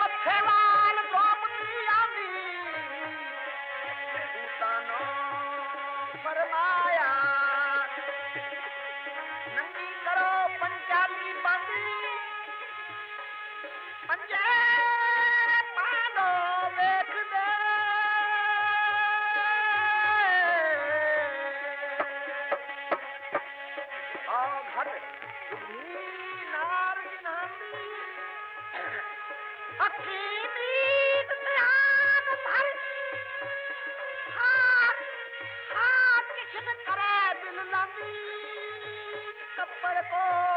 my parents. for the goal.